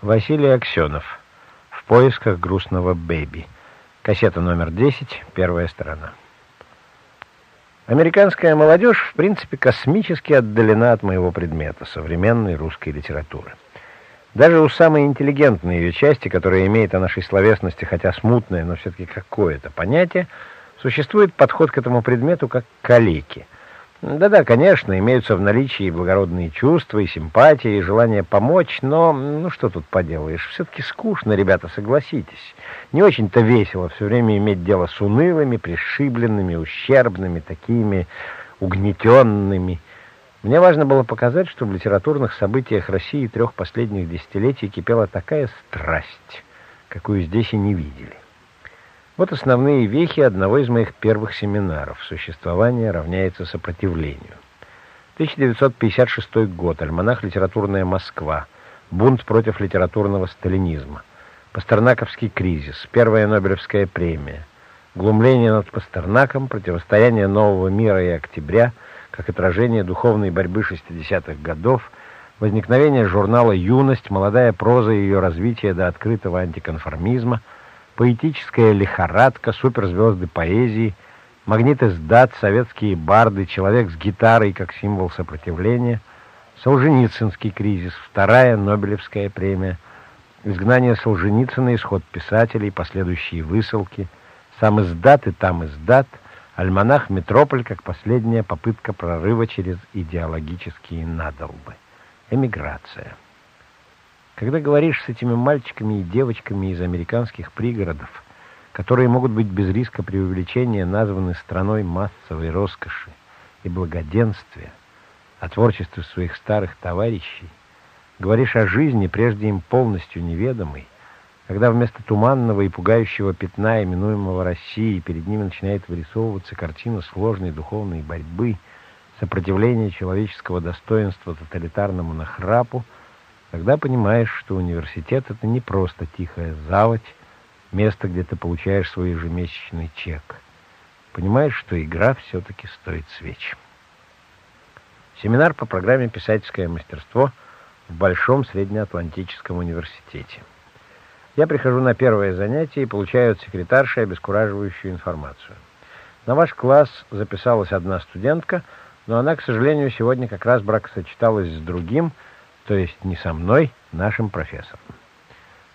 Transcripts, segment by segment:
Василий Аксенов. В поисках грустного бэби. Кассета номер 10, первая сторона. Американская молодежь, в принципе, космически отдалена от моего предмета, современной русской литературы. Даже у самой интеллигентной ее части, которая имеет о нашей словесности, хотя смутное, но все-таки какое-то понятие, существует подход к этому предмету как к калеке – да-да, конечно, имеются в наличии и благородные чувства, и симпатии, и желание помочь, но, ну что тут поделаешь, все-таки скучно, ребята, согласитесь. Не очень-то весело все время иметь дело с унылыми, пришибленными, ущербными, такими угнетенными. Мне важно было показать, что в литературных событиях России трех последних десятилетий кипела такая страсть, какую здесь и не видели. Вот основные вехи одного из моих первых семинаров «Существование равняется сопротивлению». 1956 год. Альманах «Литературная Москва». Бунт против литературного сталинизма. Пастернаковский кризис. Первая Нобелевская премия. Глумление над Пастернаком. Противостояние нового мира и октября. Как отражение духовной борьбы 60-х годов. Возникновение журнала «Юность», молодая проза и ее развитие до открытого антиконформизма – поэтическая лихорадка, суперзвезды поэзии, магнит издат, советские барды, человек с гитарой как символ сопротивления, Солженицынский кризис, вторая Нобелевская премия, изгнание Солженицына, исход писателей, последующие высылки, сам издат и там издат, альманах «Метрополь» как последняя попытка прорыва через идеологические надолбы, эмиграция. Когда говоришь с этими мальчиками и девочками из американских пригородов, которые могут быть без риска преувеличения названы страной массовой роскоши и благоденствия, о творчестве своих старых товарищей, говоришь о жизни, прежде им полностью неведомой, когда вместо туманного и пугающего пятна, именуемого Россией, перед ними начинает вырисовываться картина сложной духовной борьбы, сопротивления человеческого достоинства тоталитарному нахрапу, Тогда понимаешь, что университет — это не просто тихая заводь, место, где ты получаешь свой ежемесячный чек. Понимаешь, что игра все-таки стоит свеч. Семинар по программе «Писательское мастерство» в Большом Среднеатлантическом университете. Я прихожу на первое занятие и получаю от секретарши обескураживающую информацию. На ваш класс записалась одна студентка, но она, к сожалению, сегодня как раз бракосочеталась с другим — то есть не со мной, нашим профессором.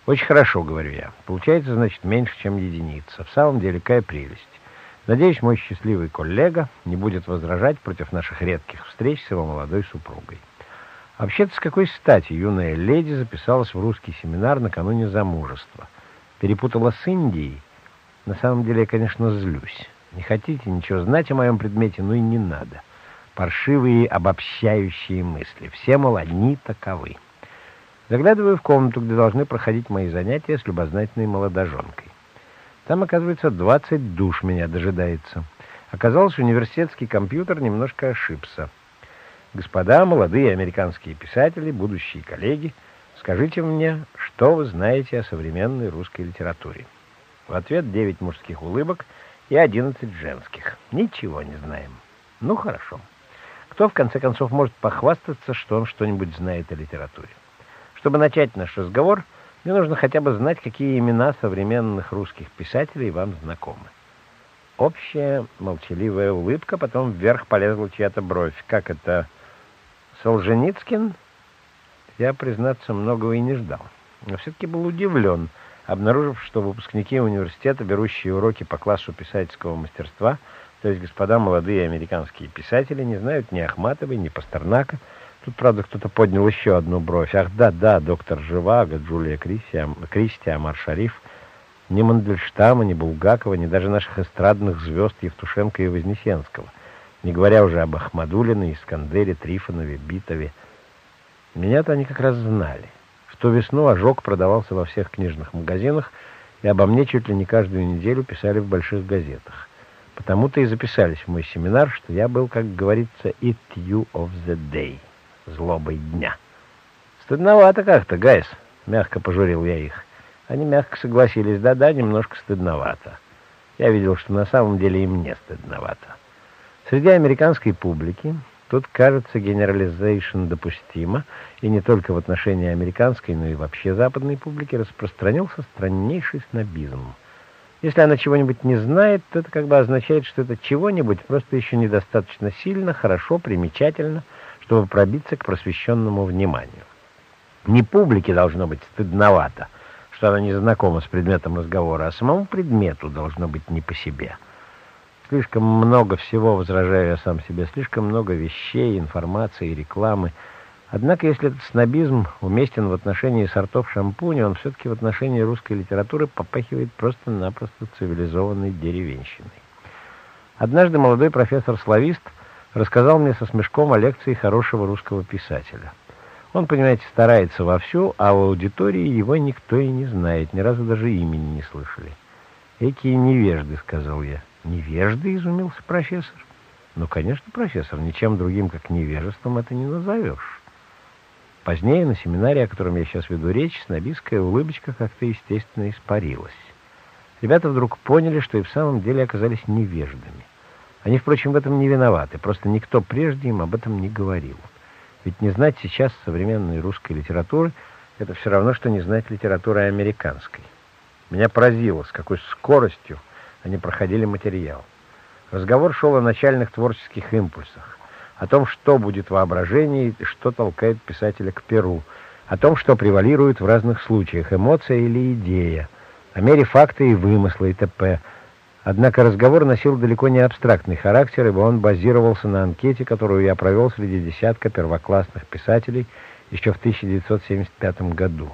Очень хорошо, говорю я. Получается, значит, меньше, чем единица. В самом деле, какая прелесть. Надеюсь, мой счастливый коллега не будет возражать против наших редких встреч с его молодой супругой. Вообще-то, с какой стати юная леди записалась в русский семинар накануне замужества? Перепутала с Индией? На самом деле, я, конечно, злюсь. Не хотите ничего знать о моем предмете, ну и не надо паршивые обобщающие мысли. Все, мол, одни таковы. Заглядываю в комнату, где должны проходить мои занятия с любознательной молодоженкой. Там, оказывается, 20 душ меня дожидается. Оказалось, университетский компьютер немножко ошибся. Господа, молодые американские писатели, будущие коллеги, скажите мне, что вы знаете о современной русской литературе? В ответ 9 мужских улыбок и 11 женских. Ничего не знаем. Ну, хорошо. Кто, в конце концов, может похвастаться, что он что-нибудь знает о литературе? Чтобы начать наш разговор, мне нужно хотя бы знать, какие имена современных русских писателей вам знакомы. Общая молчаливая улыбка, потом вверх полезла чья-то бровь. Как это? Солженицкин? Я, признаться, многого и не ждал. Но все-таки был удивлен, обнаружив, что выпускники университета, берущие уроки по классу писательского мастерства – то есть господа молодые американские писатели не знают ни Ахматовой, ни Пастернака. Тут, правда, кто-то поднял еще одну бровь. Ах, да, да, доктор Живаго, Джулия Кристи, Кристи Амар Шариф. Ни Мандельштама, ни Булгакова, ни даже наших эстрадных звезд Евтушенко и Вознесенского. Не говоря уже об Ахмадулине, Искандере, Трифонове, Битове. Меня-то они как раз знали. В ту весну ожог продавался во всех книжных магазинах, и обо мне чуть ли не каждую неделю писали в больших газетах. Потому-то и записались в мой семинар, что я был, как говорится, it you of the day, злобой дня. Стыдновато как-то, Гайс, мягко пожурил я их. Они мягко согласились, да-да, немножко стыдновато. Я видел, что на самом деле им не стыдновато. Среди американской публики Тут, кажется, генерализейшн допустимо, и не только в отношении американской, но и вообще западной публики распространился страннейший снобизм. Если она чего-нибудь не знает, то это как бы означает, что это чего-нибудь просто еще недостаточно сильно, хорошо, примечательно, чтобы пробиться к просвещенному вниманию. Не публике должно быть стыдновато, что она не знакома с предметом разговора, а самому предмету должно быть не по себе. Слишком много всего, возражаю я сам себе, слишком много вещей, информации, рекламы — Однако, если этот снобизм уместен в отношении сортов шампуня, он все-таки в отношении русской литературы попахивает просто-напросто цивилизованной деревенщиной. Однажды молодой профессор-славист рассказал мне со смешком о лекции хорошего русского писателя. Он, понимаете, старается вовсю, а в аудитории его никто и не знает, ни разу даже имени не слышали. «Экие невежды», — сказал я. «Невежды?» — изумился профессор. «Ну, конечно, профессор, ничем другим, как невежеством, это не назовешь». Позднее на семинаре, о котором я сейчас веду речь, снобистская улыбочка как-то естественно испарилась. Ребята вдруг поняли, что и в самом деле оказались невеждами. Они, впрочем, в этом не виноваты, просто никто прежде им об этом не говорил. Ведь не знать сейчас современной русской литературы — это все равно, что не знать литературы американской. Меня поразило, с какой скоростью они проходили материал. Разговор шел о начальных творческих импульсах о том, что будет воображение и что толкает писателя к перу, о том, что превалирует в разных случаях, эмоция или идея, о мере факта и вымысла и т.п. Однако разговор носил далеко не абстрактный характер, ибо он базировался на анкете, которую я провел среди десятка первоклассных писателей еще в 1975 году.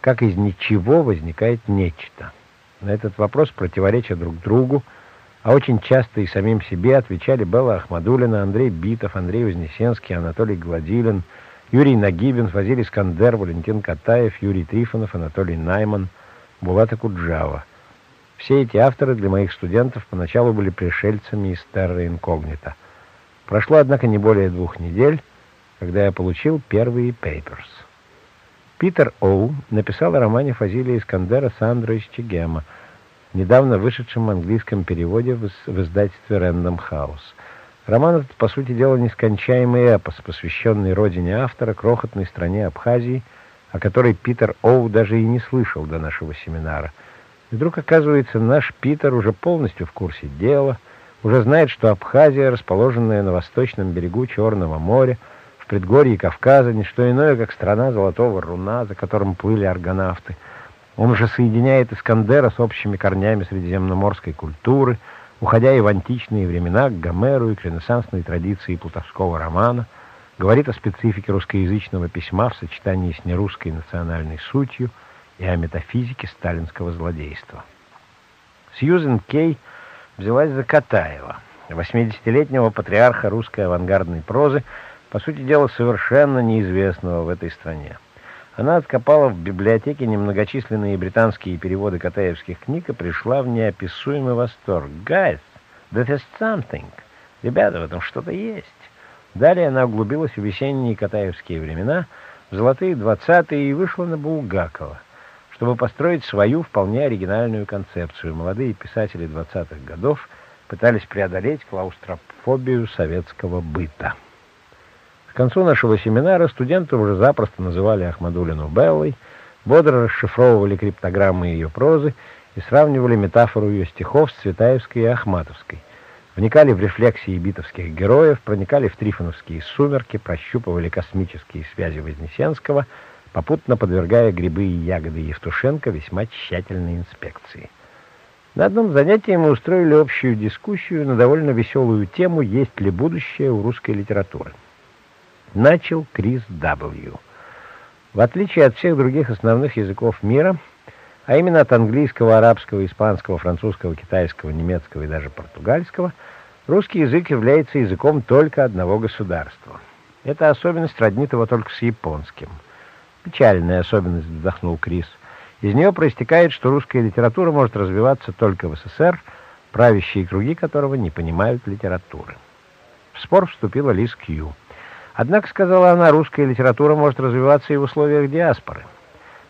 Как из ничего возникает нечто? На этот вопрос, противоречия друг другу, а очень часто и самим себе отвечали Белла Ахмадулина, Андрей Битов, Андрей Вознесенский, Анатолий Гладилин, Юрий Нагибин, Фазиль Искандер, Валентин Катаев, Юрий Трифонов, Анатолий Найман, Булата Куджава. Все эти авторы для моих студентов поначалу были пришельцами из Терра Инкогнита. Прошло, однако, не более двух недель, когда я получил первые пейперс. Питер Оу написал о романе Фазилия Искандера «Сандра из Чегема», недавно вышедшем английском переводе в, издательстве Рэндом Хаус. Роман этот, по сути дела, нескончаемый эпос, посвященный родине автора, крохотной стране Абхазии, о которой Питер Оу даже и не слышал до нашего семинара. И вдруг, оказывается, наш Питер уже полностью в курсе дела, уже знает, что Абхазия, расположенная на восточном берегу Черного моря, в предгорье Кавказа, не что иное, как страна золотого руна, за которым плыли аргонавты — он уже соединяет Искандера с общими корнями средиземноморской культуры, уходя и в античные времена к Гомеру и к ренессансной традиции плутовского романа, говорит о специфике русскоязычного письма в сочетании с нерусской национальной сутью и о метафизике сталинского злодейства. Сьюзен Кей взялась за Катаева, 80-летнего патриарха русской авангардной прозы, по сути дела совершенно неизвестного в этой стране. Она откопала в библиотеке немногочисленные британские переводы катаевских книг и пришла в неописуемый восторг. «Guys, that is something!» «Ребята, в этом что-то есть!» Далее она углубилась в весенние катаевские времена, в золотые двадцатые и вышла на Булгакова, чтобы построить свою вполне оригинальную концепцию. Молодые писатели двадцатых годов пытались преодолеть клаустрофобию советского быта. Концу нашего семинара студенты уже запросто называли Ахмадулину Беллой, бодро расшифровывали криптограммы ее прозы и сравнивали метафору ее стихов с Цветаевской и Ахматовской. Вникали в рефлексии битовских героев, проникали в трифоновские сумерки, прощупывали космические связи Вознесенского, попутно подвергая грибы и ягоды Евтушенко весьма тщательной инспекции. На одном занятии мы устроили общую дискуссию на довольно веселую тему «Есть ли будущее у русской литературы?». Начал Крис W. В отличие от всех других основных языков мира, а именно от английского, арабского, испанского, французского, китайского, немецкого и даже португальского, русский язык является языком только одного государства. Эта особенность роднит его только с японским. Печальная особенность, вздохнул Крис. Из нее проистекает, что русская литература может развиваться только в СССР, правящие круги которого не понимают литературы. В спор вступила Лиз Кью. Однако, сказала она, русская литература может развиваться и в условиях диаспоры.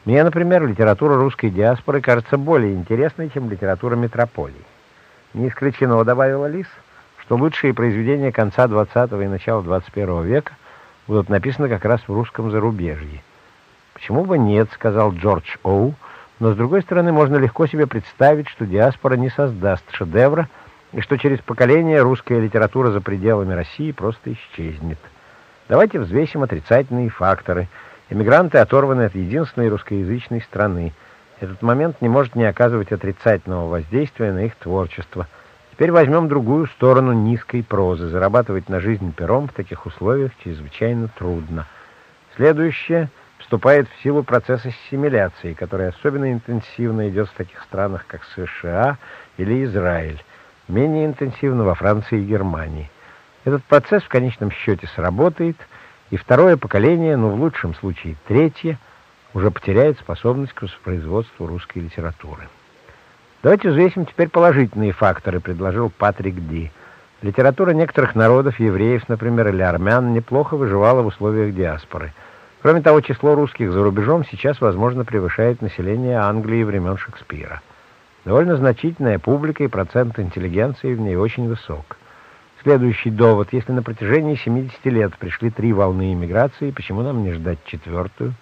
Мне, например, литература русской диаспоры кажется более интересной, чем литература метрополий. Не исключено, добавила Лис, что лучшие произведения конца XX и начала XXI века будут написаны как раз в русском зарубежье. «Почему бы нет?» — сказал Джордж Оу, но, с другой стороны, можно легко себе представить, что диаспора не создаст шедевра, и что через поколение русская литература за пределами России просто исчезнет. Давайте взвесим отрицательные факторы. Эмигранты оторваны от единственной русскоязычной страны. Этот момент не может не оказывать отрицательного воздействия на их творчество. Теперь возьмем другую сторону низкой прозы. Зарабатывать на жизнь пером в таких условиях чрезвычайно трудно. Следующее вступает в силу процесс ассимиляции, который особенно интенсивно идет в таких странах, как США или Израиль менее интенсивно во Франции и Германии. Этот процесс в конечном счете сработает, и второе поколение, ну в лучшем случае третье, уже потеряет способность к воспроизводству русской литературы. Давайте взвесим теперь положительные факторы, предложил Патрик Ди. Литература некоторых народов, евреев, например, или армян, неплохо выживала в условиях диаспоры. Кроме того, число русских за рубежом сейчас, возможно, превышает население Англии времен Шекспира. Довольно значительная публика и процент интеллигенции в ней очень высок. Следующий довод. Если на протяжении 70 лет пришли три волны иммиграции, почему нам не ждать четвертую?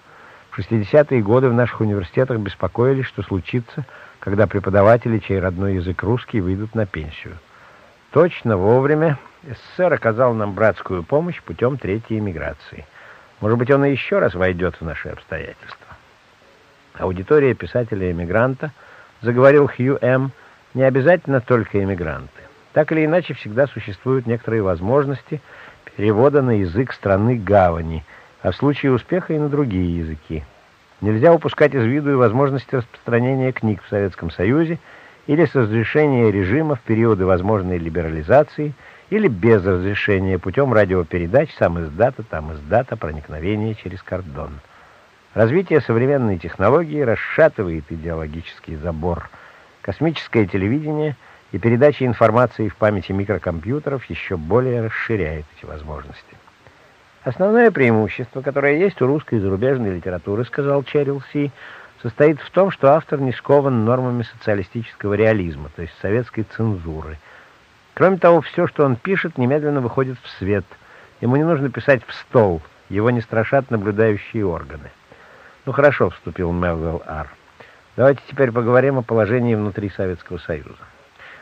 В 60-е годы в наших университетах беспокоились, что случится, когда преподаватели, чей родной язык русский, выйдут на пенсию. Точно вовремя СССР оказал нам братскую помощь путем третьей иммиграции. Может быть, он и еще раз войдет в наши обстоятельства. Аудитория писателя-эмигранта – заговорил Хью М., не обязательно только иммигранты. Так или иначе, всегда существуют некоторые возможности перевода на язык страны гавани, а в случае успеха и на другие языки. Нельзя упускать из виду и возможности распространения книг в Советском Союзе или с разрешения режима в периоды возможной либерализации или без разрешения путем радиопередач сам издата, там издата, проникновения через кордон. Развитие современной технологии расшатывает идеологический забор. Космическое телевидение и передача информации в памяти микрокомпьютеров еще более расширяет эти возможности. Основное преимущество, которое есть у русской и зарубежной литературы, сказал Черил Си, состоит в том, что автор не скован нормами социалистического реализма, то есть советской цензуры. Кроме того, все, что он пишет, немедленно выходит в свет. Ему не нужно писать в стол, его не страшат наблюдающие органы. «Ну хорошо», — вступил Мелвилл Ар. «Давайте теперь поговорим о положении внутри Советского Союза.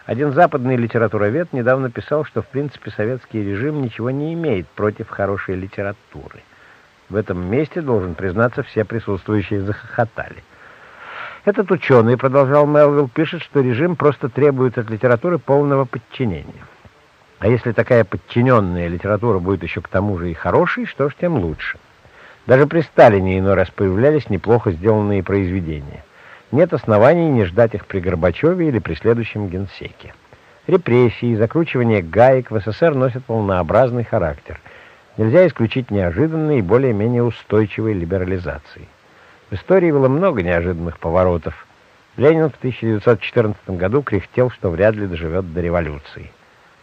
Один западный литературовед недавно писал, что в принципе советский режим ничего не имеет против хорошей литературы. В этом месте, должен признаться, все присутствующие захохотали. Этот ученый, продолжал Мелвилл, пишет, что режим просто требует от литературы полного подчинения. А если такая подчиненная литература будет еще к тому же и хорошей, что ж, тем лучше. Даже при Сталине иной раз появлялись неплохо сделанные произведения. Нет оснований не ждать их при Горбачеве или при следующем генсеке. Репрессии и закручивание гаек в СССР носят волнообразный характер. Нельзя исключить неожиданной и более-менее устойчивой либерализации. В истории было много неожиданных поворотов. Ленин в 1914 году кряхтел, что вряд ли доживет до революции.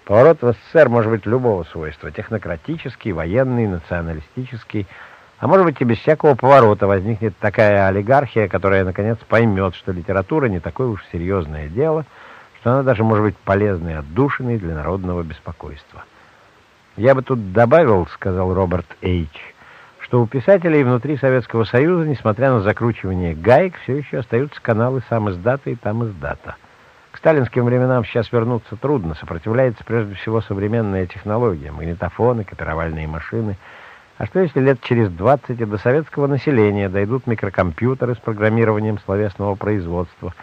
Поворот в СССР может быть любого свойства – технократический, военный, националистический – а может быть и без всякого поворота возникнет такая олигархия, которая наконец поймет, что литература не такое уж серьезное дело, что она даже может быть полезной отдушиной для народного беспокойства. «Я бы тут добавил, — сказал Роберт Эйч, — что у писателей внутри Советского Союза, несмотря на закручивание гаек, все еще остаются каналы сам издата и там издата. К сталинским временам сейчас вернуться трудно, сопротивляется прежде всего современная технология, магнитофоны, копировальные машины — а что если лет через 20 и до советского населения дойдут микрокомпьютеры с программированием словесного производства?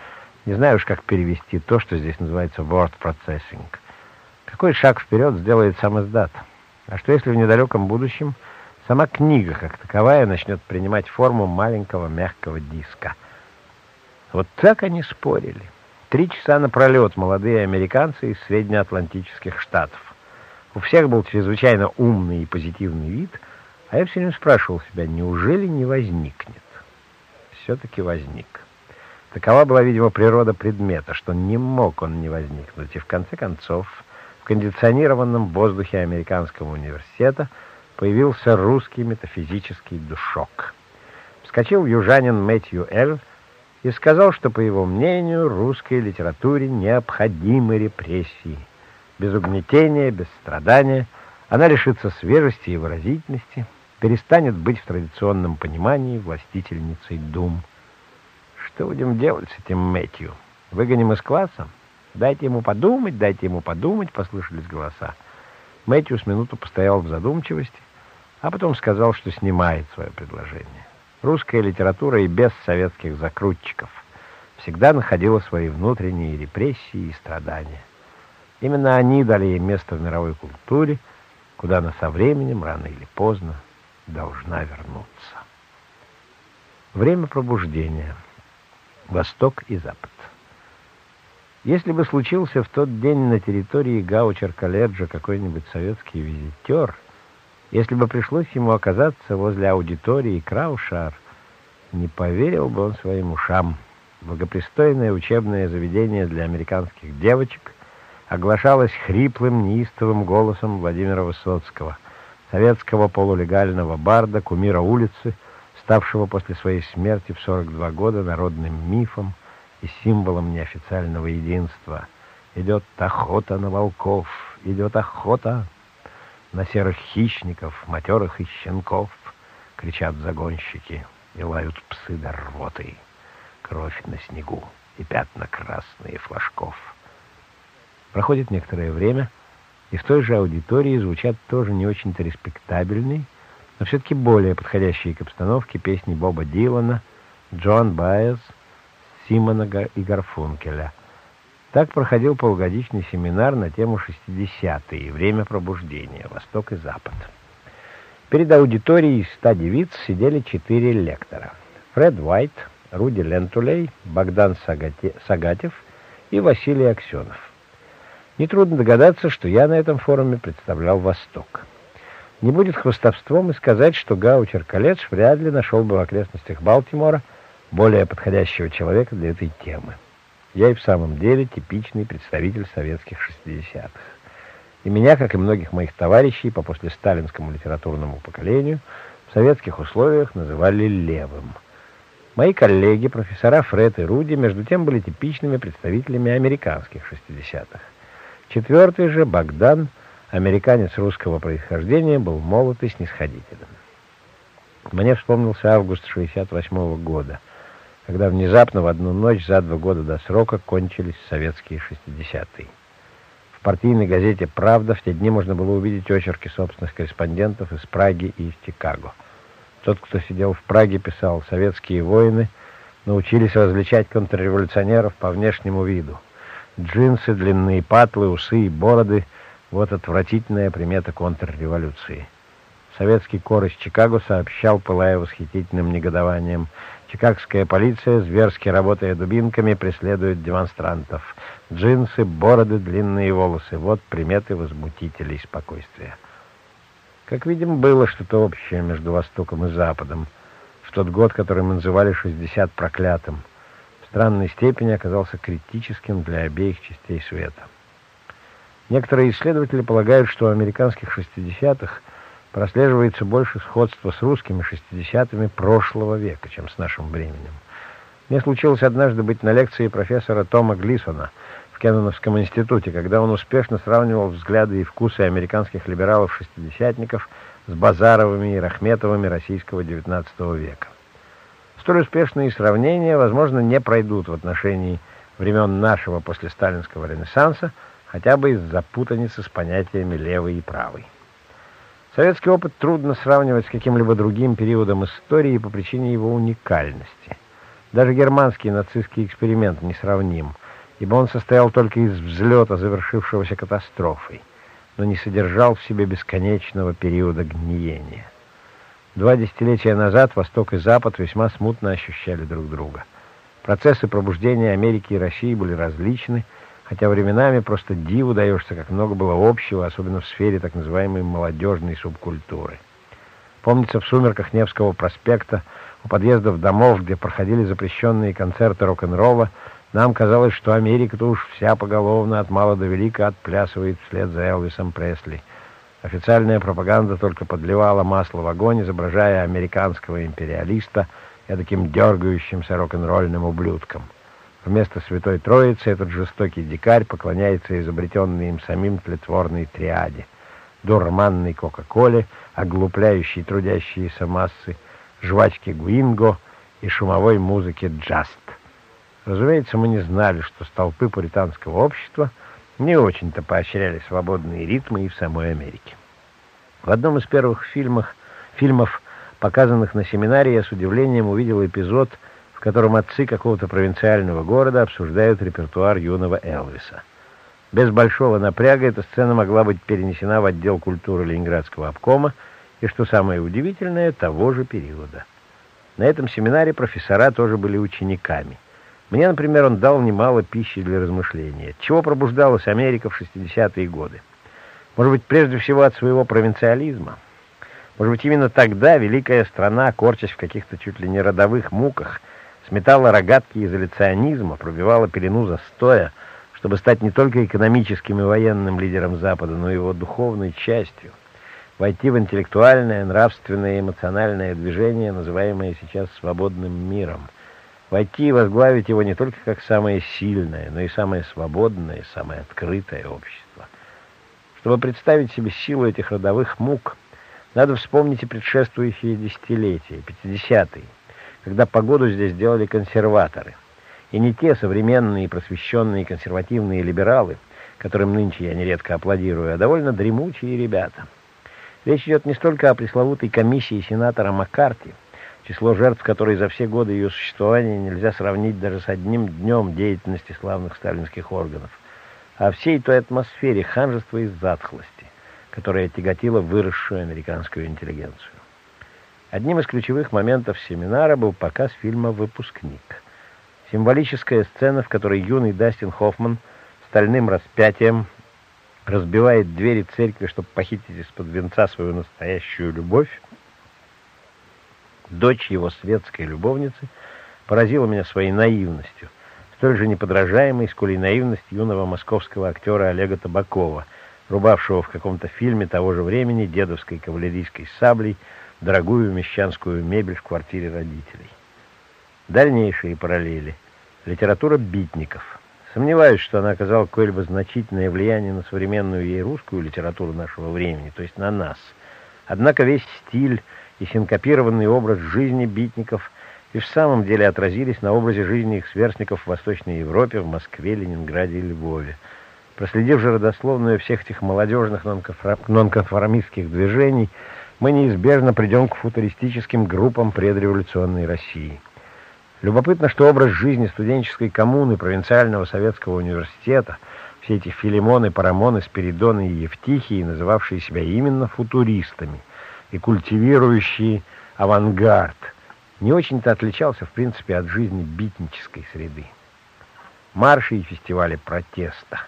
Не знаю уж, как перевести то, что здесь называется word processing. Какой шаг вперед сделает сам издат? А что если в недалеком будущем сама книга, как таковая, начнет принимать форму маленького мягкого диска? Вот так они спорили. Три часа напролет молодые американцы из среднеатлантических штатов. У всех был чрезвычайно умный и позитивный вид – а я все время спрашивал себя, неужели не возникнет? Все-таки возник. Такова была, видимо, природа предмета, что не мог он не возникнуть. И в конце концов, в кондиционированном воздухе американского университета появился русский метафизический душок. Вскочил южанин Мэтью Эль и сказал, что, по его мнению, русской литературе необходимы репрессии. без угнетения, без страдания. Она лишится свежести и выразительности, перестанет быть в традиционном понимании властительницей дум. Что будем делать с этим Мэтью? Выгоним из класса? Дайте ему подумать, дайте ему подумать, послышались голоса. Мэтью с минуту постоял в задумчивости, а потом сказал, что снимает свое предложение. Русская литература и без советских закрутчиков всегда находила свои внутренние репрессии и страдания. Именно они дали ей место в мировой культуре, куда она со временем, рано или поздно, должна вернуться. Время пробуждения. Восток и Запад. Если бы случился в тот день на территории Гаучер-колледжа какой-нибудь советский визитер, если бы пришлось ему оказаться возле аудитории Краушар, не поверил бы он своим ушам. Благопристойное учебное заведение для американских девочек оглашалось хриплым, неистовым голосом Владимира Высоцкого, советского полулегального барда, кумира улицы, ставшего после своей смерти в 42 года народным мифом и символом неофициального единства. Идет охота на волков, идет охота на серых хищников, матерых и щенков, кричат загонщики и лают псы до рвоты. Кровь на снегу и пятна красные флажков. Проходит некоторое время, и в той же аудитории звучат тоже не очень-то респектабельные, но все-таки более подходящие к обстановке песни Боба Дилана, Джон Байес, Симона и Гарфункеля. Так проходил полугодичный семинар на тему 60-е «Время пробуждения. Восток и Запад». Перед аудиторией из ста девиц сидели четыре лектора. Фред Уайт, Руди Лентулей, Богдан Сагатев и Василий Аксенов. Нетрудно догадаться, что я на этом форуме представлял Восток. Не будет хвостовством и сказать, что Гаучер Колледж вряд ли нашел бы в окрестностях Балтимора более подходящего человека для этой темы. Я и в самом деле типичный представитель советских 60-х. И меня, как и многих моих товарищей по послесталинскому литературному поколению, в советских условиях называли «левым». Мои коллеги, профессора Фред и Руди, между тем были типичными представителями американских 60-х. Четвертый же, Богдан, американец русского происхождения, был молод и снисходителен. Мне вспомнился август 68 -го года, когда внезапно в одну ночь за два года до срока кончились советские 60-е. В партийной газете «Правда» в те дни можно было увидеть очерки собственных корреспондентов из Праги и из Чикаго. Тот, кто сидел в Праге, писал «Советские воины научились различать контрреволюционеров по внешнему виду». Джинсы, длинные патлы, усы и бороды — вот отвратительная примета контрреволюции. Советский кор из Чикаго сообщал, пылая восхитительным негодованием, Чикагская полиция, зверски работая дубинками, преследует демонстрантов. Джинсы, бороды, длинные волосы — вот приметы возмутителей спокойствия. Как видим, было что-то общее между Востоком и Западом в тот год, который мы называли «60 проклятым» странной степени оказался критическим для обеих частей света. Некоторые исследователи полагают, что у американских 60-х прослеживается больше сходства с русскими 60-ми прошлого века, чем с нашим временем. Мне случилось однажды быть на лекции профессора Тома Глисона в Кенноновском институте, когда он успешно сравнивал взгляды и вкусы американских либералов-шестидесятников с Базаровыми и Рахметовыми российского XIX века. Столь успешные сравнения, возможно, не пройдут в отношении времен нашего послесталинского ренессанса, хотя бы из запутаницы с понятиями «левый» и «правый». Советский опыт трудно сравнивать с каким-либо другим периодом истории по причине его уникальности. Даже германский нацистский эксперимент несравним, ибо он состоял только из взлета, завершившегося катастрофой, но не содержал в себе бесконечного периода гниения. Два десятилетия назад Восток и Запад весьма смутно ощущали друг друга. Процессы пробуждения Америки и России были различны, хотя временами просто диву даешься, как много было общего, особенно в сфере так называемой молодежной субкультуры. Помнится, в сумерках Невского проспекта, у подъездов домов, где проходили запрещенные концерты рок-н-ролла, нам казалось, что Америка-то уж вся поголовно от мала до велика отплясывает вслед за Элвисом Пресли — Официальная пропаганда только подливала масло в огонь, изображая американского империалиста таким дергающимся рок-н-ролльным ублюдком. Вместо Святой Троицы этот жестокий дикарь поклоняется изобретенной им самим тлетворной триаде. Дурманной Кока-Коле, оглупляющей трудящиеся массы, жвачке Гуинго и шумовой музыке джаст. Разумеется, мы не знали, что столпы пуританского общества не очень-то поощряли свободные ритмы и в самой Америке. В одном из первых фильмов, фильмов показанных на семинаре, я с удивлением увидел эпизод, в котором отцы какого-то провинциального города обсуждают репертуар юного Элвиса. Без большого напряга эта сцена могла быть перенесена в отдел культуры Ленинградского обкома, и, что самое удивительное, того же периода. На этом семинаре профессора тоже были учениками – мне, например, он дал немало пищи для размышления. чего пробуждалась Америка в 60-е годы? Может быть, прежде всего от своего провинциализма? Может быть, именно тогда великая страна, корчась в каких-то чуть ли не родовых муках, сметала рогатки изоляционизма, пробивала пелену застоя, чтобы стать не только экономическим и военным лидером Запада, но и его духовной частью, войти в интеллектуальное, нравственное и эмоциональное движение, называемое сейчас свободным миром – войти и возглавить его не только как самое сильное, но и самое свободное, самое открытое общество. Чтобы представить себе силу этих родовых мук, надо вспомнить и предшествующие десятилетия, 50-е, когда погоду здесь делали консерваторы. И не те современные просвещенные консервативные либералы, которым нынче я нередко аплодирую, а довольно дремучие ребята. Речь идет не столько о пресловутой комиссии сенатора Маккарти, число жертв которой за все годы ее существования нельзя сравнить даже с одним днем деятельности славных сталинских органов, а всей той атмосфере ханжества и затхлости, которая тяготила выросшую американскую интеллигенцию. Одним из ключевых моментов семинара был показ фильма «Выпускник». Символическая сцена, в которой юный Дастин Хоффман стальным распятием разбивает двери церкви, чтобы похитить из-под венца свою настоящую любовь, дочь его светской любовницы, поразила меня своей наивностью, столь же неподражаемой, сколь и наивность юного московского актера Олега Табакова, рубавшего в каком-то фильме того же времени дедовской кавалерийской саблей дорогую мещанскую мебель в квартире родителей. Дальнейшие параллели. Литература битников. Сомневаюсь, что она оказала какое-либо значительное влияние на современную ей русскую литературу нашего времени, то есть на нас. Однако весь стиль и синкопированный образ жизни битников и в самом деле отразились на образе жизни их сверстников в Восточной Европе, в Москве, Ленинграде и Львове. Проследив же родословную всех этих молодежных нонконформистских движений, мы неизбежно придем к футуристическим группам предреволюционной России. Любопытно, что образ жизни студенческой коммуны провинциального советского университета, все эти Филимоны, Парамоны, Спиридоны и Евтихии, называвшие себя именно футуристами, и культивирующий авангард, не очень-то отличался, в принципе, от жизни битнической среды. Марши и фестивали протеста.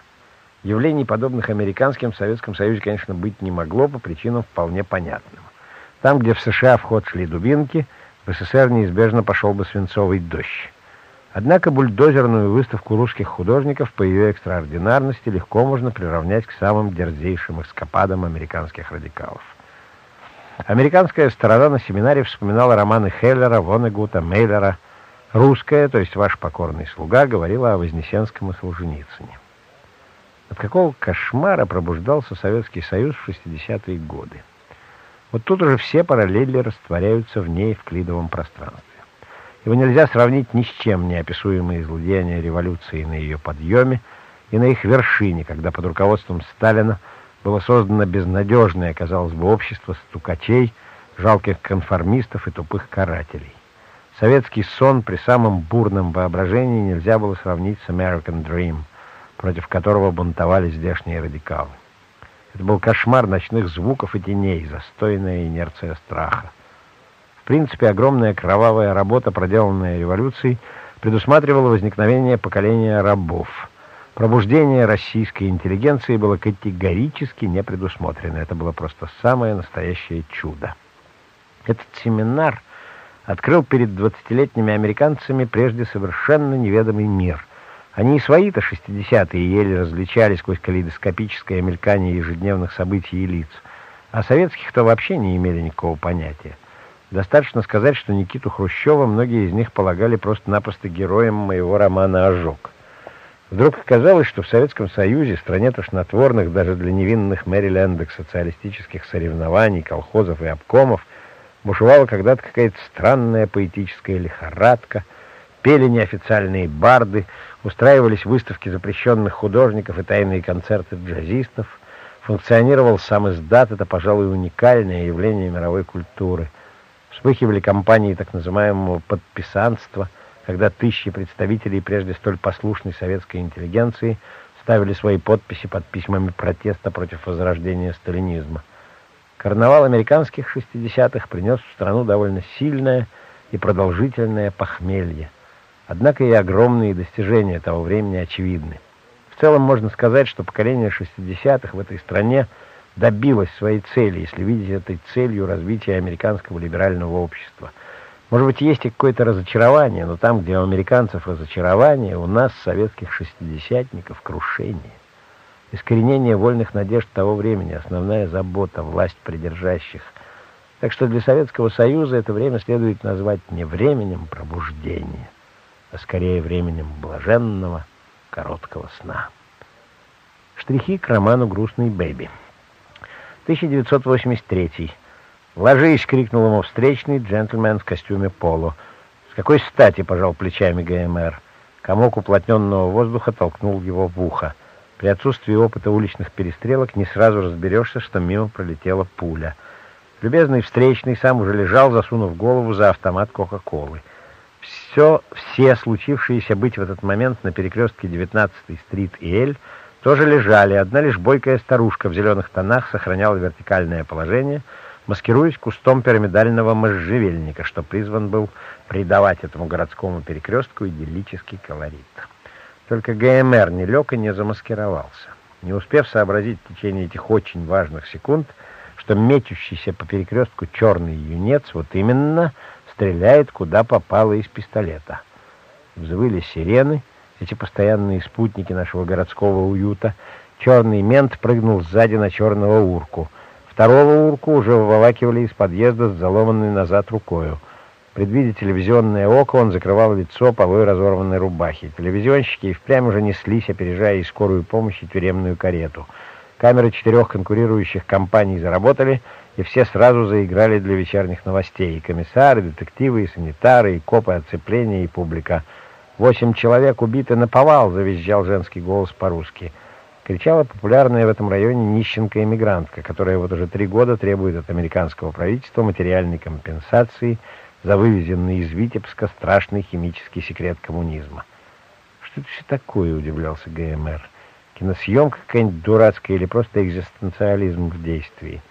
Явлений, подобных американским в Советском Союзе, конечно, быть не могло по причинам вполне понятным. Там, где в США в ход шли дубинки, в СССР неизбежно пошел бы свинцовый дождь. Однако бульдозерную выставку русских художников по ее экстраординарности легко можно приравнять к самым дерзейшим эскападам американских радикалов. Американская сторона на семинаре вспоминала романы Хеллера, Вонегута, Мейлера. Русская, то есть ваш покорный слуга, говорила о Вознесенском и Солженицыне. От какого кошмара пробуждался Советский Союз в 60-е годы? Вот тут уже все параллели растворяются в ней в клидовом пространстве. Его нельзя сравнить ни с чем неописуемые злодеяния революции на ее подъеме и на их вершине, когда под руководством Сталина было создано безнадежное, казалось бы, общество стукачей, жалких конформистов и тупых карателей. Советский сон при самом бурном воображении нельзя было сравнить с American Dream, против которого бунтовали здешние радикалы. Это был кошмар ночных звуков и теней, застойная инерция страха. В принципе, огромная кровавая работа, проделанная революцией, предусматривала возникновение поколения рабов – Пробуждение российской интеллигенции было категорически не предусмотрено. Это было просто самое настоящее чудо. Этот семинар открыл перед двадцатилетними американцами прежде совершенно неведомый мир. Они и свои-то шестидесятые еле различали сквозь калейдоскопическое мелькание ежедневных событий и лиц, а советских-то вообще не имели никакого понятия. Достаточно сказать, что Никиту Хрущева многие из них полагали просто-напросто героем моего романа «Ожог». Вдруг оказалось, что в Советском Союзе, стране тошнотворных даже для невинных мэрилендок социалистических соревнований, колхозов и обкомов, бушевала когда-то какая-то странная поэтическая лихорадка, пели неофициальные барды, устраивались выставки запрещенных художников и тайные концерты джазистов, функционировал сам издат, это, пожалуй, уникальное явление мировой культуры. Вспыхивали кампании так называемого подписанства, когда тысячи представителей прежде столь послушной советской интеллигенции ставили свои подписи под письмами протеста против возрождения сталинизма. Карнавал американских 60-х принес в страну довольно сильное и продолжительное похмелье. Однако и огромные достижения того времени очевидны. В целом можно сказать, что поколение 60-х в этой стране добилось своей цели, если видеть этой целью развития американского либерального общества. Может быть, есть и какое-то разочарование, но там, где у американцев разочарование, у нас, советских шестидесятников, крушение. Искоренение вольных надежд того времени, основная забота власть придержащих. Так что для Советского Союза это время следует назвать не временем пробуждения, а скорее временем блаженного короткого сна. Штрихи к роману «Грустный бэби». 1983. «Ложись!» — крикнул ему встречный джентльмен в костюме поло. «С какой стати?» — пожал плечами ГМР. Комок уплотненного воздуха толкнул его в ухо. При отсутствии опыта уличных перестрелок не сразу разберешься, что мимо пролетела пуля. Любезный встречный сам уже лежал, засунув голову за автомат Кока-Колы. Все, все случившиеся быть в этот момент на перекрестке 19-й стрит и Эль тоже лежали. Одна лишь бойкая старушка в зеленых тонах сохраняла вертикальное положение, маскируясь кустом пирамидального можжевельника, что призван был придавать этому городскому перекрестку идиллический колорит. Только ГМР не лег и не замаскировался. Не успев сообразить в течение этих очень важных секунд, что мечущийся по перекрестку черный юнец вот именно стреляет куда попало из пистолета. Взвыли сирены, эти постоянные спутники нашего городского уюта. Черный мент прыгнул сзади на черного урку. Второго урку уже выволакивали из подъезда с заломанной назад рукою. Предвидя телевизионное око, он закрывал лицо полой разорванной рубахи. Телевизионщики и впрямь уже неслись, опережая и скорую помощь, и тюремную карету. Камеры четырех конкурирующих компаний заработали, и все сразу заиграли для вечерних новостей. И комиссары, детективы, и санитары, и копы оцепления, и публика. «Восемь человек убиты на повал!» — завизжал женский голос по-русски. Кричала популярная в этом районе нищенка-эмигрантка, которая вот уже три года требует от американского правительства материальной компенсации — за вывезенный из Витебска страшный химический секрет коммунизма. Что это все такое, удивлялся ГМР. Киносъемка какая-нибудь дурацкая или просто экзистенциализм в действии?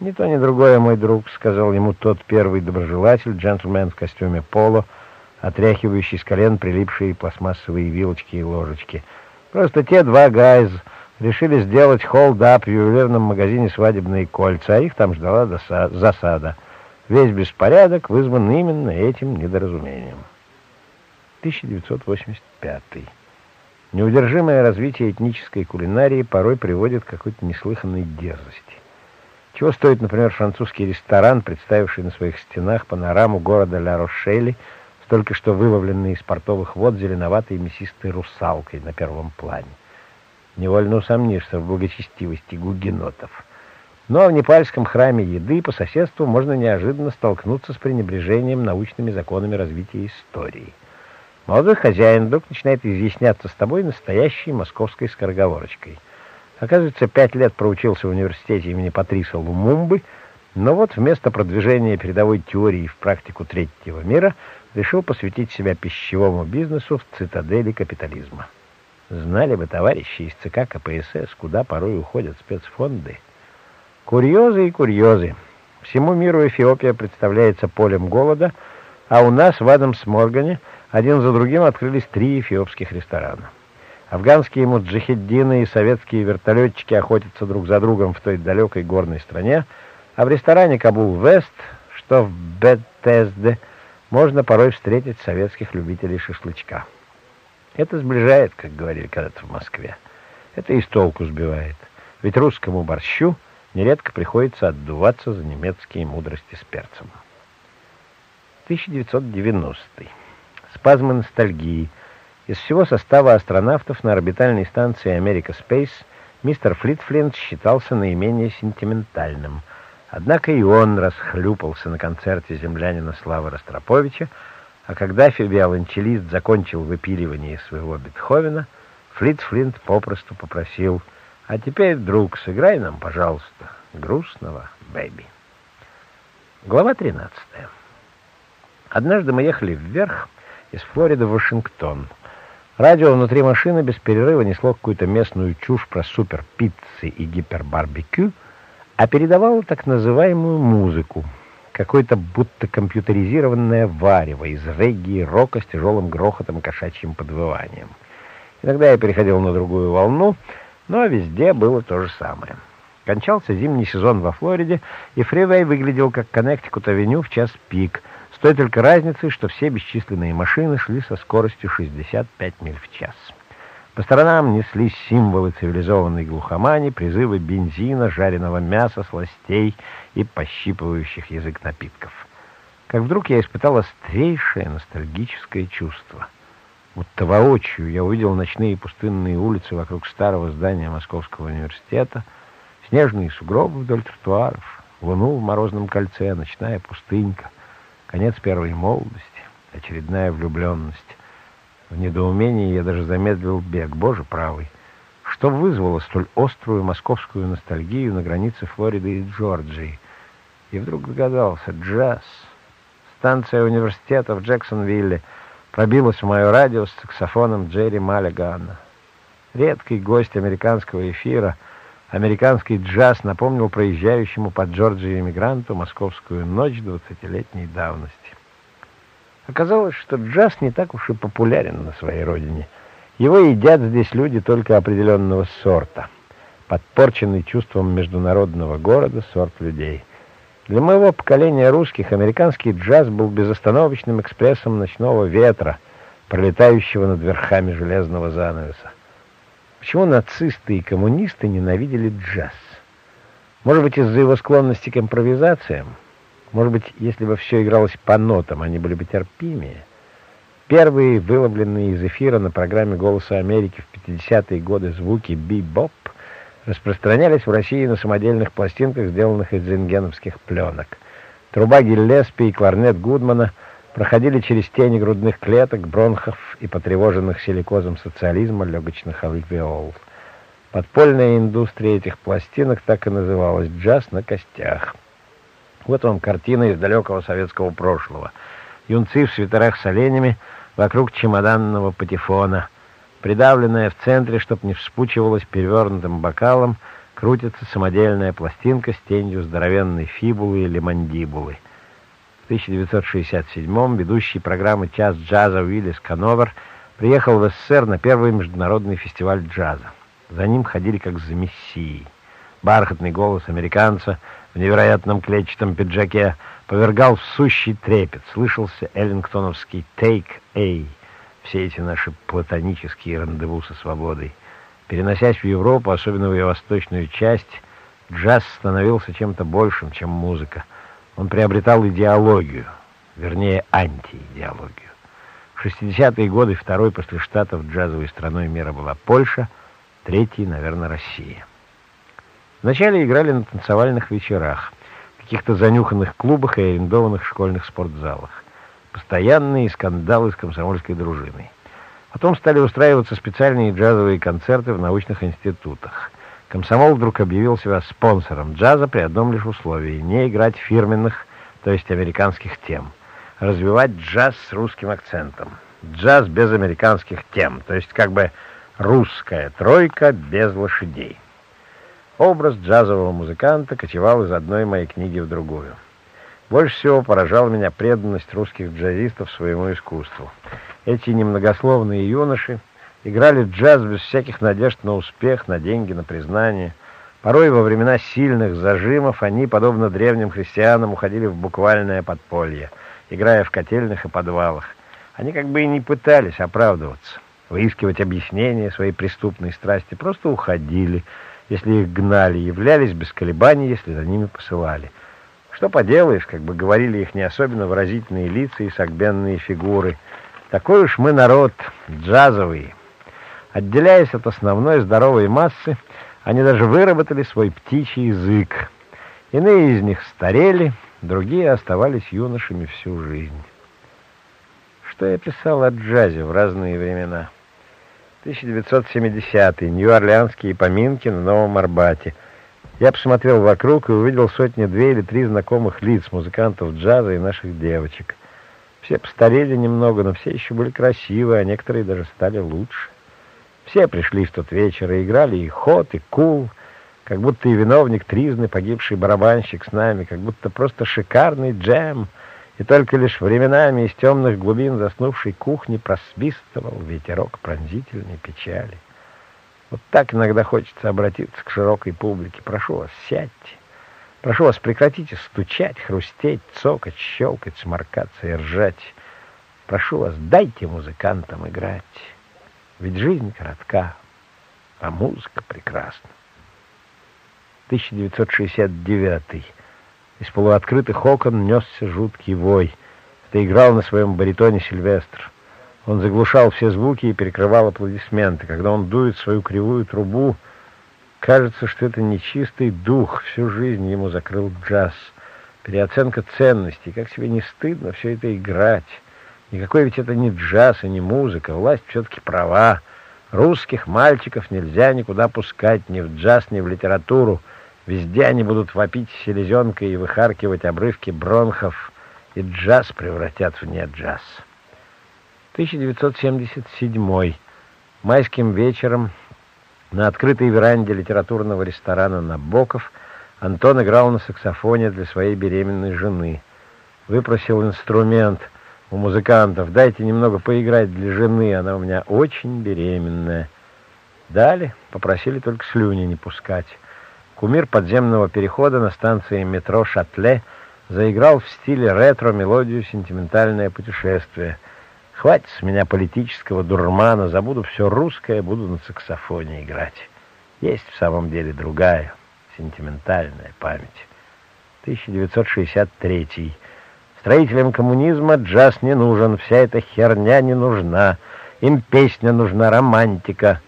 «Ни то, ни другое, мой друг», — сказал ему тот первый доброжелатель, джентльмен в костюме поло, отряхивающий с колен прилипшие пластмассовые вилочки и ложечки. «Просто те два guys решили сделать hold-up в ювелирном магазине «Свадебные кольца», а их там ждала засада». Весь беспорядок вызван именно этим недоразумением. 1985. Неудержимое развитие этнической кулинарии порой приводит к какой-то неслыханной дерзости. Чего стоит, например, французский ресторан, представивший на своих стенах панораму города Ля-Рошели, только что выловленной из портовых вод зеленоватой мясистой русалкой на первом плане. Невольно усомнишься в благочестивости гугенотов. Но в непальском храме еды по соседству можно неожиданно столкнуться с пренебрежением научными законами развития истории. Молодой хозяин вдруг начинает изъясняться с тобой настоящей московской скороговорочкой. Оказывается, пять лет проучился в университете имени Патриса Лумумбы, но вот вместо продвижения передовой теории в практику третьего мира решил посвятить себя пищевому бизнесу в цитадели капитализма. Знали бы товарищи из ЦК КПСС, куда порой уходят спецфонды, Курьезы и курьезы. Всему миру Эфиопия представляется полем голода, а у нас в Адамс-Моргане один за другим открылись три эфиопских ресторана. Афганские муджахеддины и советские вертолетчики охотятся друг за другом в той далекой горной стране, а в ресторане «Кабул-Вест», что в Беттезде, можно порой встретить советских любителей шашлычка. Это сближает, как говорили когда-то в Москве. Это и с толку сбивает. Ведь русскому борщу – нередко приходится отдуваться за немецкие мудрости с перцем. 1990. Спазмы ностальгии. Из всего состава астронавтов на орбитальной станции Америка Спейс мистер Флитфлинт считался наименее сентиментальным. Однако и он расхлюпался на концерте землянина Славы Ростроповича, а когда виолончелист закончил выпиливание своего Бетховена, Флитфлинт попросту попросил «А теперь, друг, сыграй нам, пожалуйста, грустного бэби». Глава 13. Однажды мы ехали вверх из Флориды в Вашингтон. Радио внутри машины без перерыва несло какую-то местную чушь про суперпиццы и гипербарбекю, а передавало так называемую музыку, какое-то будто компьютеризированное варево из регги и рока с тяжелым грохотом и кошачьим подвыванием. Иногда я переходил на другую волну, но везде было то же самое. Кончался зимний сезон во Флориде, и фривей выглядел как Коннектикут-авеню в час пик, с той только разницей, что все бесчисленные машины шли со скоростью 65 миль в час. По сторонам неслись символы цивилизованной глухомани, призывы бензина, жареного мяса, сластей и пощипывающих язык напитков. Как вдруг я испытал острейшее ностальгическое чувство. Будто воочию я увидел ночные пустынные улицы вокруг старого здания Московского университета — Снежные сугробы вдоль тротуаров, луну в морозном кольце, ночная пустынька, конец первой молодости, очередная влюбленность. В недоумении я даже замедлил бег. Боже правый! Что вызвало столь острую московскую ностальгию на границе Флориды и Джорджии? И вдруг догадался, джаз. Станция университета в Джексонвилле пробилась в мое радио с саксофоном Джерри Маллигана. Редкий гость американского эфира — Американский джаз напомнил проезжающему по Джорджии эмигранту московскую ночь двадцатилетней давности. Оказалось, что джаз не так уж и популярен на своей родине. Его едят здесь люди только определенного сорта, подпорченный чувством международного города сорт людей. Для моего поколения русских американский джаз был безостановочным экспрессом ночного ветра, пролетающего над верхами железного занавеса. Почему нацисты и коммунисты ненавидели джаз? Может быть, из-за его склонности к импровизациям? Может быть, если бы все игралось по нотам, они были бы терпимее? Первые, выловленные из эфира на программе «Голоса Америки» в 50-е годы звуки би-боп распространялись в России на самодельных пластинках, сделанных из рентгеновских пленок. Труба Гиллеспи и кларнет Гудмана — проходили через тени грудных клеток, бронхов и потревоженных силикозом социализма легочных алвеол. Подпольная индустрия этих пластинок так и называлась «Джаз на костях». Вот вам картина из далекого советского прошлого. Юнцы в свитерах с оленями вокруг чемоданного патефона. Придавленная в центре, чтоб не вспучивалась перевернутым бокалом, крутится самодельная пластинка с тенью здоровенной фибулы или мандибулы — 1967-м ведущий программы «Час джаза» Уиллис Кановер приехал в СССР на первый международный фестиваль джаза. За ним ходили как за мессией. Бархатный голос американца в невероятном клетчатом пиджаке повергал в сущий трепет. Слышался эллингтоновский «Take A». Все эти наши платонические рандеву со свободой. Переносясь в Европу, особенно в ее восточную часть, джаз становился чем-то большим, чем музыка — он приобретал идеологию, вернее, антиидеологию. В 60-е годы второй после Штатов джазовой страной мира была Польша, третий, наверное, Россия. Вначале играли на танцевальных вечерах, каких-то занюханных клубах и арендованных школьных спортзалах. Постоянные скандалы с комсомольской дружиной. Потом стали устраиваться специальные джазовые концерты в научных институтах – Комсомол вдруг объявил себя спонсором джаза при одном лишь условии — не играть фирменных, то есть американских тем. Развивать джаз с русским акцентом. Джаз без американских тем, то есть как бы русская тройка без лошадей. Образ джазового музыканта кочевал из одной моей книги в другую. Больше всего поражала меня преданность русских джазистов своему искусству. Эти немногословные юноши играли джаз без всяких надежд на успех, на деньги, на признание. Порой во времена сильных зажимов они, подобно древним христианам, уходили в буквальное подполье, играя в котельных и подвалах. Они как бы и не пытались оправдываться, выискивать объяснения своей преступной страсти, просто уходили, если их гнали, являлись без колебаний, если за ними посылали. Что поделаешь, как бы говорили их не особенно выразительные лица и согбенные фигуры. Такой уж мы народ джазовый. Отделяясь от основной здоровой массы, они даже выработали свой птичий язык. Иные из них старели, другие оставались юношами всю жизнь. Что я писал о джазе в разные времена? 1970 Нью-Орлеанские поминки на Новом Арбате. Я посмотрел вокруг и увидел сотни-две или три знакомых лиц, музыкантов джаза и наших девочек. Все постарели немного, но все еще были красивые, а некоторые даже стали лучше. Все пришли в тот вечер и играли и ход, и кул, как будто и виновник тризны, погибший барабанщик с нами, как будто просто шикарный джем — и только лишь временами из темных глубин заснувшей кухни просвистывал ветерок пронзительной печали. Вот так иногда хочется обратиться к широкой публике. Прошу вас, сядьте. Прошу вас, прекратите стучать, хрустеть, цокать, щелкать, сморкаться и ржать. Прошу вас, дайте музыкантам играть. Ведь жизнь коротка, а музыка прекрасна. 1969 из полуоткрытых окон несся жуткий вой. Это играл на своем баритоне Сильвестр. Он заглушал все звуки и перекрывал аплодисменты. Когда он дует свою кривую трубу, кажется, что это нечистый дух. Всю жизнь ему закрыл джаз. Переоценка ценностей. Как себе не стыдно все это играть. Никакой ведь это не джаз и не музыка. Власть все-таки права. Русских мальчиков нельзя никуда пускать, ни в джаз, ни в литературу. Везде они будут вопить селезенкой и выхаркивать обрывки бронхов, и джаз превратят в не джаз. 1977. Майским вечером на открытой веранде литературного ресторана «Набоков» Антон играл на саксофоне для своей беременной жены. Выпросил инструмент у музыкантов. «Дайте немного поиграть для жены, она у меня очень беременная». Дали, попросили только слюни не пускать. Кумир подземного перехода на станции метро «Шатле» заиграл в стиле ретро мелодию «Сентиментальное путешествие». Хватит с меня политического дурмана, забуду все русское, буду на саксофоне играть. Есть в самом деле другая, сентиментальная память. 1963. Строителям коммунизма джаз не нужен, вся эта херня не нужна. Им песня нужна, романтика.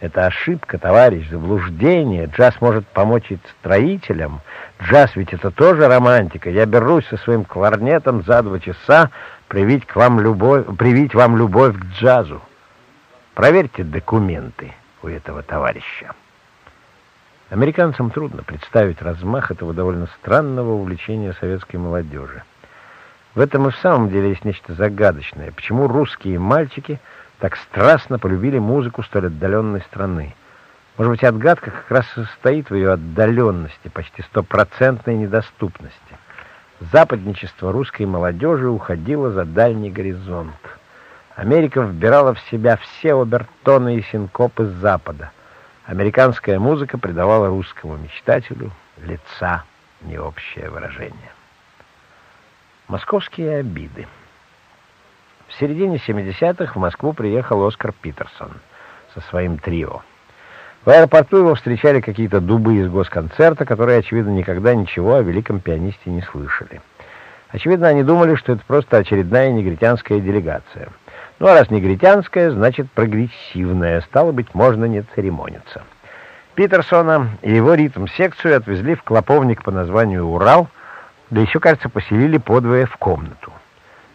Это ошибка, товарищ, заблуждение. Джаз может помочь и строителям. Джаз ведь это тоже романтика. Я берусь со своим кларнетом за два часа привить, к вам любовь, привить вам любовь к джазу. Проверьте документы у этого товарища. Американцам трудно представить размах этого довольно странного увлечения советской молодежи. В этом и в самом деле есть нечто загадочное. Почему русские мальчики так страстно полюбили музыку столь отдаленной страны. Может быть, отгадка как раз состоит в ее отдаленности, почти стопроцентной недоступности. Западничество русской молодежи уходило за дальний горизонт. Америка вбирала в себя все обертоны и синкопы Запада. Американская музыка придавала русскому мечтателю лица необщее выражение. Московские обиды. В середине 70-х в Москву приехал Оскар Питерсон со своим трио. В аэропорту его встречали какие-то дубы из госконцерта, которые, очевидно, никогда ничего о великом пианисте не слышали. Очевидно, они думали, что это просто очередная негритянская делегация. Ну, а раз негритянская, значит прогрессивная, стало быть, можно не церемониться. Питерсона и его ритм-секцию отвезли в клоповник по названию «Урал», да еще, кажется, поселили подвое в комнату.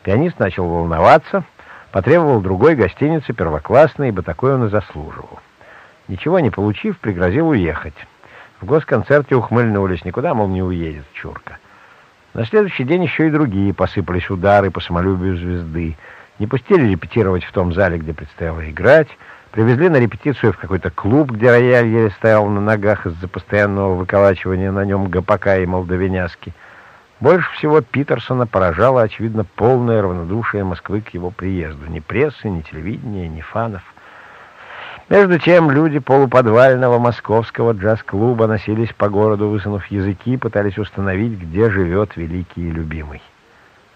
Пианист начал волноваться, потребовал другой гостиницы первоклассной, ибо такой он и заслуживал. Ничего не получив, пригрозил уехать. В госконцерте ухмыльнулись, никуда, мол, не уедет, чурка. На следующий день еще и другие посыпались удары по самолюбию звезды. Не пустили репетировать в том зале, где предстояло играть, привезли на репетицию в какой-то клуб, где рояль еле стоял на ногах из-за постоянного выколачивания на нем гопака и молдавиняски. Больше всего Питерсона поражало, очевидно, полное равнодушие Москвы к его приезду. Ни прессы, ни телевидения, ни фанов. Между тем люди полуподвального московского джаз-клуба носились по городу, высунув языки, пытались установить, где живет великий и любимый.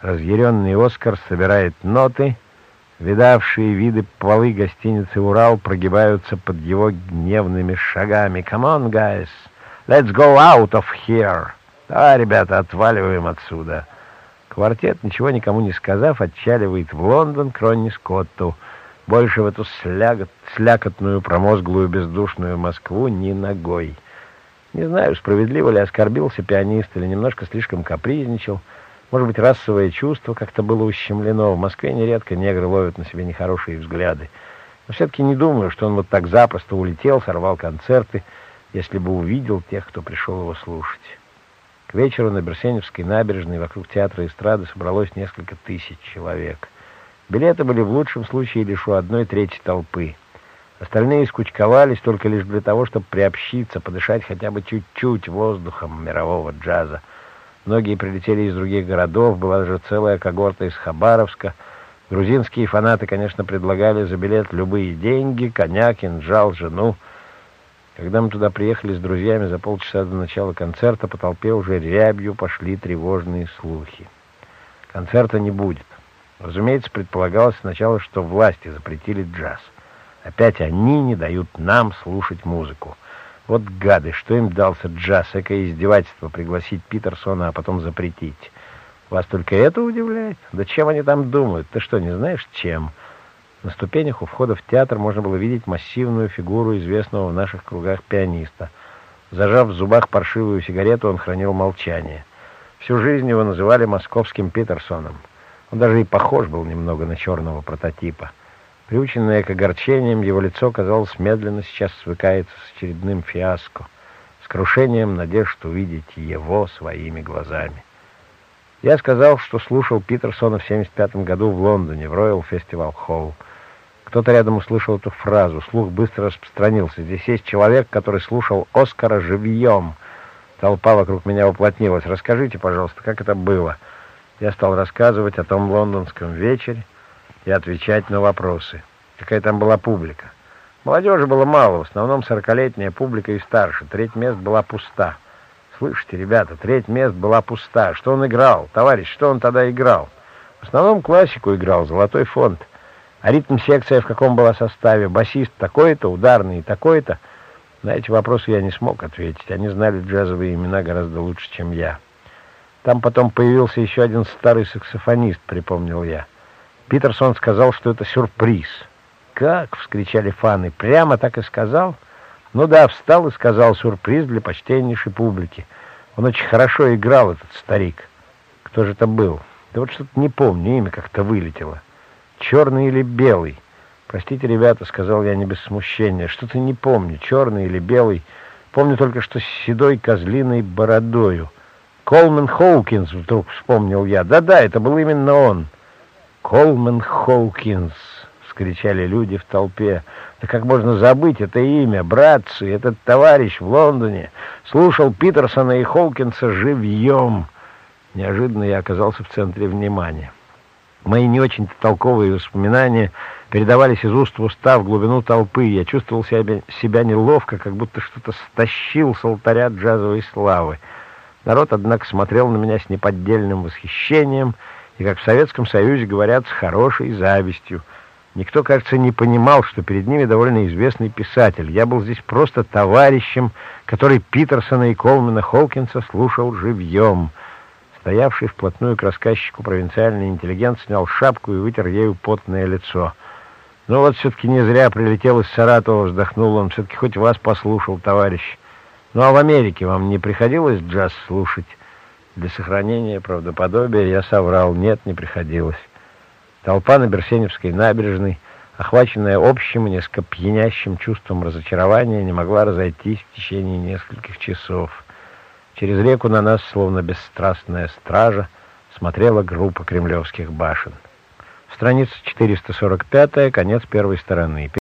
Разъяренный Оскар собирает ноты, видавшие виды полы гостиницы «Урал» прогибаются под его гневными шагами. «Come on, guys, let's go out of here!» «А, ребята, отваливаем отсюда!» Квартет, ничего никому не сказав, отчаливает в Лондон к Ронни Скотту. Больше в эту слягот, слякотную, промозглую, бездушную Москву ни ногой. Не знаю, справедливо ли оскорбился пианист или немножко слишком капризничал. Может быть, расовое чувство как-то было ущемлено. В Москве нередко негры ловят на себе нехорошие взгляды. Но все-таки не думаю, что он вот так запросто улетел, сорвал концерты, если бы увидел тех, кто пришел его слушать. К вечеру на Берсеневской набережной вокруг театра эстрады собралось несколько тысяч человек. Билеты были в лучшем случае лишь у одной трети толпы. Остальные скучковались только лишь для того, чтобы приобщиться, подышать хотя бы чуть-чуть воздухом мирового джаза. Многие прилетели из других городов, была даже целая когорта из Хабаровска. Грузинские фанаты, конечно, предлагали за билет любые деньги, коня, кинжал, жену. Когда мы туда приехали с друзьями за полчаса до начала концерта, по толпе уже рябью пошли тревожные слухи. Концерта не будет. Разумеется, предполагалось сначала, что власти запретили джаз. Опять они не дают нам слушать музыку. Вот гады, что им дался джаз, экое издевательство пригласить Питерсона, а потом запретить. Вас только это удивляет? Да чем они там думают? Ты что, не знаешь, чем?» На ступенях у входа в театр можно было видеть массивную фигуру известного в наших кругах пианиста. Зажав в зубах паршивую сигарету, он хранил молчание. Всю жизнь его называли московским Питерсоном. Он даже и похож был немного на черного прототипа. Приученное к огорчениям, его лицо, казалось, медленно сейчас свыкается с очередным фиаско, с крушением надежд увидеть его своими глазами. Я сказал, что слушал Питерсона в 75 году в Лондоне, в Royal Festival Hall. Кто-то рядом услышал эту фразу. Слух быстро распространился. Здесь есть человек, который слушал Оскара живьем. Толпа вокруг меня уплотнилась. Расскажите, пожалуйста, как это было? Я стал рассказывать о том лондонском вечере и отвечать на вопросы. Какая там была публика? Молодежи было мало, в основном сорокалетняя публика и старше. Треть мест была пуста. Слышите, ребята, треть мест была пуста. Что он играл? Товарищ, что он тогда играл? В основном классику играл, золотой фонд. А ритм-секция в каком была составе? Басист такой-то, ударный такой-то? На эти вопросы я не смог ответить. Они знали джазовые имена гораздо лучше, чем я. Там потом появился еще один старый саксофонист, припомнил я. Питерсон сказал, что это сюрприз. «Как?» — вскричали фаны. «Прямо так и сказал?» «Ну да, встал и сказал сюрприз для почтеннейшей публики. Он очень хорошо играл, этот старик. Кто же это был? Да вот что-то не помню, имя как-то вылетело. Черный или белый? Простите, ребята, сказал я не без смущения. Что-то не помню, черный или белый. Помню только, что с седой козлиной бородою. Колмен Хоукинс, вдруг вспомнил я. Да-да, это был именно он. Колмен Хоукинс, вскричали люди в толпе. Да как можно забыть это имя, братцы, этот товарищ в Лондоне слушал Питерсона и Хоукинса живьем. Неожиданно я оказался в центре внимания. Мои не очень толковые воспоминания передавались из уст в уста в глубину толпы. Я чувствовал себя, себя неловко, как будто что-то стащил с алтаря джазовой славы. Народ, однако, смотрел на меня с неподдельным восхищением и, как в Советском Союзе говорят, с хорошей завистью. Никто, кажется, не понимал, что перед ними довольно известный писатель. Я был здесь просто товарищем, который Питерсона и Колмана Холкинса слушал живьем. Стоявший вплотную к рассказчику провинциальный интеллигент снял шапку и вытер ею потное лицо. «Ну вот все-таки не зря прилетел из Саратова», — вздохнул он. «Все-таки хоть вас послушал, товарищ. Ну а в Америке вам не приходилось джаз слушать?» Для сохранения правдоподобия я соврал. Нет, не приходилось. Толпа на Берсеневской набережной, охваченная общим и несколько пьянящим чувством разочарования, не могла разойтись в течение нескольких часов. Через реку на нас, словно бесстрастная стража, смотрела группа кремлевских башен. Страница 445, конец первой стороны.